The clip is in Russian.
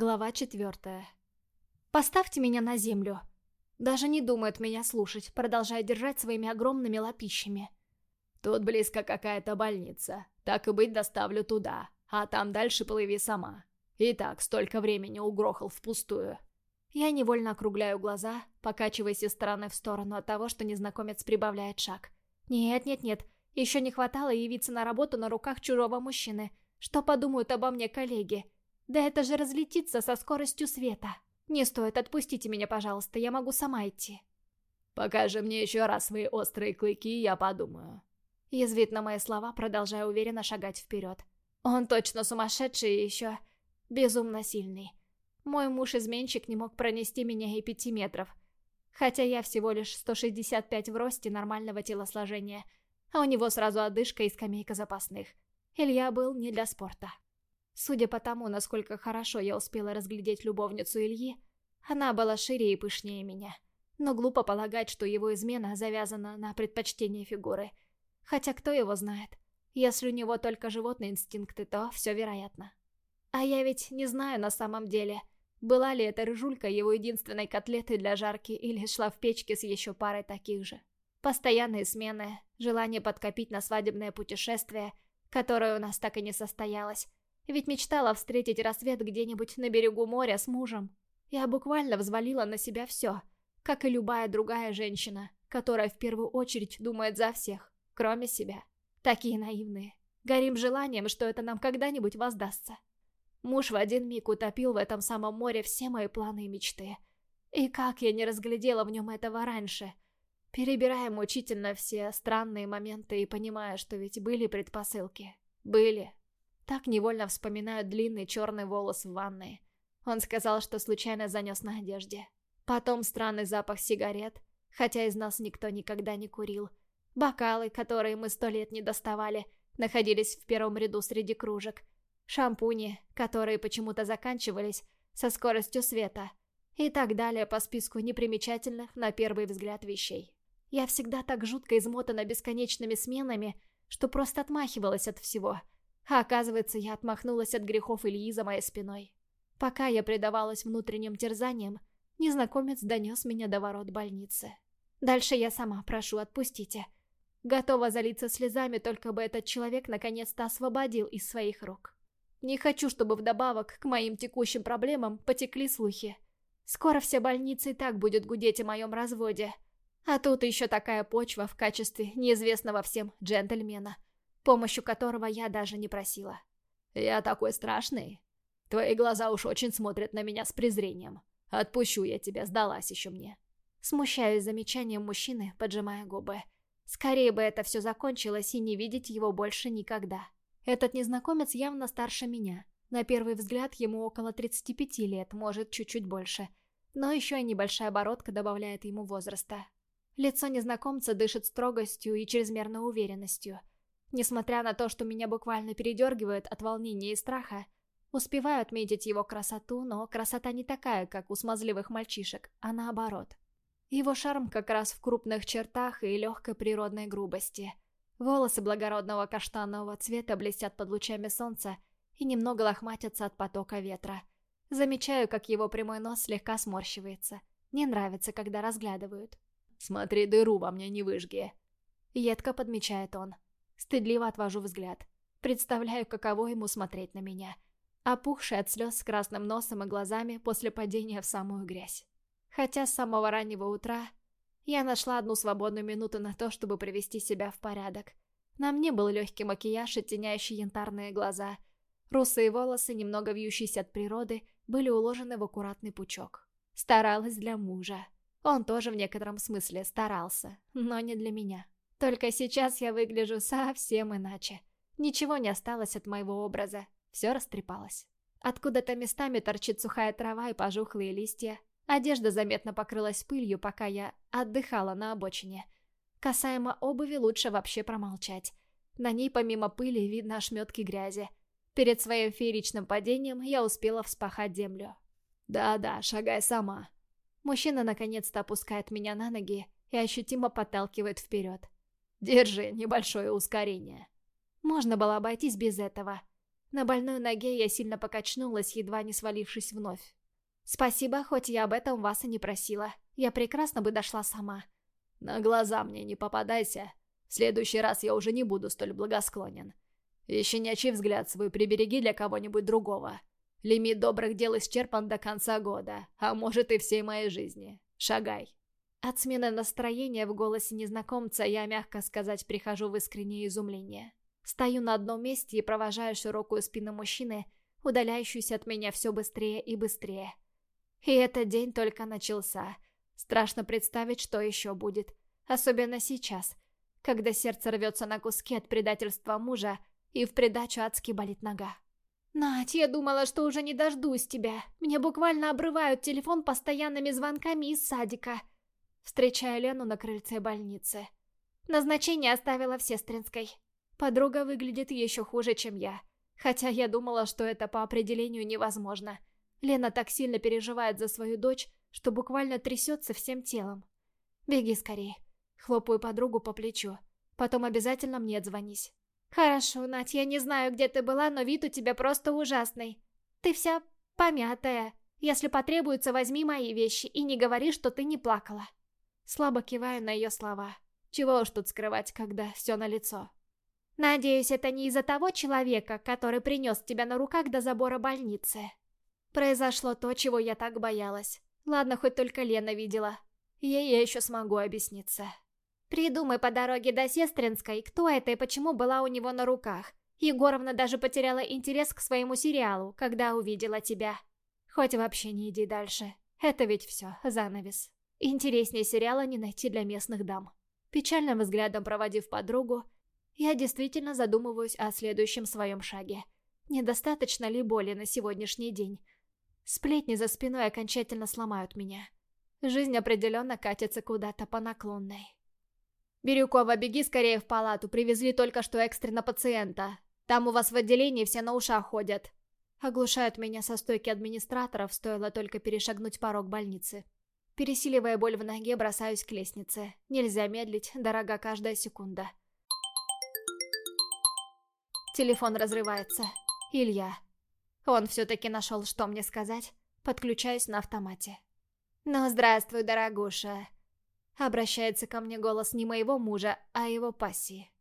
Глава четвертая. «Поставьте меня на землю!» Даже не думает меня слушать, продолжая держать своими огромными лапищами. «Тут близко какая-то больница. Так и быть, доставлю туда. А там дальше плыви сама. Итак, столько времени угрохал впустую». Я невольно округляю глаза, покачиваясь из стороны в сторону от того, что незнакомец прибавляет шаг. «Нет-нет-нет, еще не хватало явиться на работу на руках чужого мужчины. Что подумают обо мне коллеги?» Да это же разлетится со скоростью света. Не стоит, отпустите меня, пожалуйста, я могу сама идти. Покажи мне еще раз свои острые клыки, я подумаю. Язвит на мои слова, продолжая уверенно шагать вперед. Он точно сумасшедший и еще безумно сильный. Мой муж-изменщик не мог пронести меня и пяти метров. Хотя я всего лишь 165 в росте нормального телосложения, а у него сразу одышка и скамейка запасных. Илья был не для спорта. Судя по тому, насколько хорошо я успела разглядеть любовницу Ильи, она была шире и пышнее меня. Но глупо полагать, что его измена завязана на предпочтение фигуры. Хотя кто его знает? Если у него только животные инстинкты, то все вероятно. А я ведь не знаю на самом деле, была ли эта рыжулька его единственной котлетой для жарки или шла в печке с еще парой таких же. Постоянные смены, желание подкопить на свадебное путешествие, которое у нас так и не состоялось, ведь мечтала встретить рассвет где-нибудь на берегу моря с мужем. Я буквально взвалила на себя все, как и любая другая женщина, которая в первую очередь думает за всех, кроме себя. Такие наивные. Горим желанием, что это нам когда-нибудь воздастся. Муж в один миг утопил в этом самом море все мои планы и мечты. И как я не разглядела в нем этого раньше. Перебирая мучительно все странные моменты и понимая, что ведь были предпосылки. Были. Так невольно вспоминаю длинный черный волос в ванной. Он сказал, что случайно занес на одежде. Потом странный запах сигарет, хотя из нас никто никогда не курил. Бокалы, которые мы сто лет не доставали, находились в первом ряду среди кружек. Шампуни, которые почему-то заканчивались со скоростью света. И так далее по списку непримечательных на первый взгляд вещей. Я всегда так жутко измотана бесконечными сменами, что просто отмахивалась от всего – а оказывается, я отмахнулась от грехов Ильи за моей спиной. Пока я предавалась внутренним терзаниям, незнакомец донес меня до ворот больницы. Дальше я сама, прошу, отпустите. Готова залиться слезами, только бы этот человек наконец-то освободил из своих рук. Не хочу, чтобы вдобавок к моим текущим проблемам потекли слухи. Скоро вся больница и так будет гудеть о моем разводе. А тут еще такая почва в качестве неизвестного всем джентльмена – помощью которого я даже не просила. «Я такой страшный. Твои глаза уж очень смотрят на меня с презрением. Отпущу я тебя, сдалась еще мне». Смущаюсь замечанием мужчины, поджимая губы. Скорее бы это все закончилось и не видеть его больше никогда. Этот незнакомец явно старше меня. На первый взгляд ему около 35 лет, может, чуть-чуть больше. Но еще и небольшая бородка добавляет ему возраста. Лицо незнакомца дышит строгостью и чрезмерной уверенностью – Несмотря на то, что меня буквально передергивает от волнения и страха, успеваю отметить его красоту, но красота не такая, как у смазливых мальчишек, а наоборот. Его шарм как раз в крупных чертах и легкой природной грубости. Волосы благородного каштанового цвета блестят под лучами солнца и немного лохматятся от потока ветра. Замечаю, как его прямой нос слегка сморщивается. Не нравится, когда разглядывают. «Смотри, дыру во мне не выжги!» Едко подмечает он. Стыдливо отвожу взгляд. Представляю, каково ему смотреть на меня. Опухший от слез с красным носом и глазами после падения в самую грязь. Хотя с самого раннего утра я нашла одну свободную минуту на то, чтобы привести себя в порядок. На мне был легкий макияж и теняющие янтарные глаза. Русые волосы, немного вьющиеся от природы, были уложены в аккуратный пучок. Старалась для мужа. Он тоже в некотором смысле старался, но не для меня. Только сейчас я выгляжу совсем иначе. Ничего не осталось от моего образа. Все растрепалось. Откуда-то местами торчит сухая трава и пожухлые листья. Одежда заметно покрылась пылью, пока я отдыхала на обочине. Касаемо обуви лучше вообще промолчать. На ней помимо пыли видно ошметки грязи. Перед своим фееричным падением я успела вспахать землю. «Да-да, шагай сама». Мужчина наконец-то опускает меня на ноги и ощутимо подталкивает вперед. Держи небольшое ускорение. Можно было обойтись без этого. На больной ноге я сильно покачнулась, едва не свалившись вновь. Спасибо, хоть я об этом вас и не просила. Я прекрасно бы дошла сама. На глаза мне не попадайся. В следующий раз я уже не буду столь благосклонен. И щенячий взгляд свой прибереги для кого-нибудь другого. Лимит добрых дел исчерпан до конца года, а может и всей моей жизни. Шагай. От смены настроения в голосе незнакомца я, мягко сказать, прихожу в искреннее изумление. Стою на одном месте и провожаю широкую спину мужчины, удаляющуюся от меня все быстрее и быстрее. И этот день только начался. Страшно представить, что еще будет. Особенно сейчас, когда сердце рвется на куски от предательства мужа, и в придачу адски болит нога. «Надь, я думала, что уже не дождусь тебя. Мне буквально обрывают телефон постоянными звонками из садика». Встречаю Лену на крыльце больницы. Назначение оставила в Сестринской. Подруга выглядит еще хуже, чем я. Хотя я думала, что это по определению невозможно. Лена так сильно переживает за свою дочь, что буквально трясется всем телом. «Беги скорее». Хлопаю подругу по плечу. «Потом обязательно мне отзвонись». «Хорошо, Надь, я не знаю, где ты была, но вид у тебя просто ужасный. Ты вся помятая. Если потребуется, возьми мои вещи и не говори, что ты не плакала». Слабо киваю на ее слова. Чего уж тут скрывать, когда все налицо. «Надеюсь, это не из-за того человека, который принес тебя на руках до забора больницы». Произошло то, чего я так боялась. Ладно, хоть только Лена видела. Ей я еще смогу объясниться. Придумай по дороге до Сестринской, кто это и почему была у него на руках. Егоровна даже потеряла интерес к своему сериалу, когда увидела тебя. Хоть вообще не иди дальше. Это ведь все, занавес. Интереснее сериала не найти для местных дам. Печальным взглядом проводив подругу, я действительно задумываюсь о следующем своем шаге. Недостаточно ли боли на сегодняшний день? Сплетни за спиной окончательно сломают меня. Жизнь определенно катится куда-то по наклонной. «Бирюкова, беги скорее в палату, привезли только что экстренно пациента. Там у вас в отделении все на ушах ходят». Оглушают меня со стойки администраторов, стоило только перешагнуть порог больницы. Пересиливая боль в ноге, бросаюсь к лестнице. Нельзя медлить, дорога каждая секунда. Телефон разрывается. Илья. Он все-таки нашел, что мне сказать. Подключаюсь на автомате. «Ну, здравствуй, дорогуша!» Обращается ко мне голос не моего мужа, а его пассии.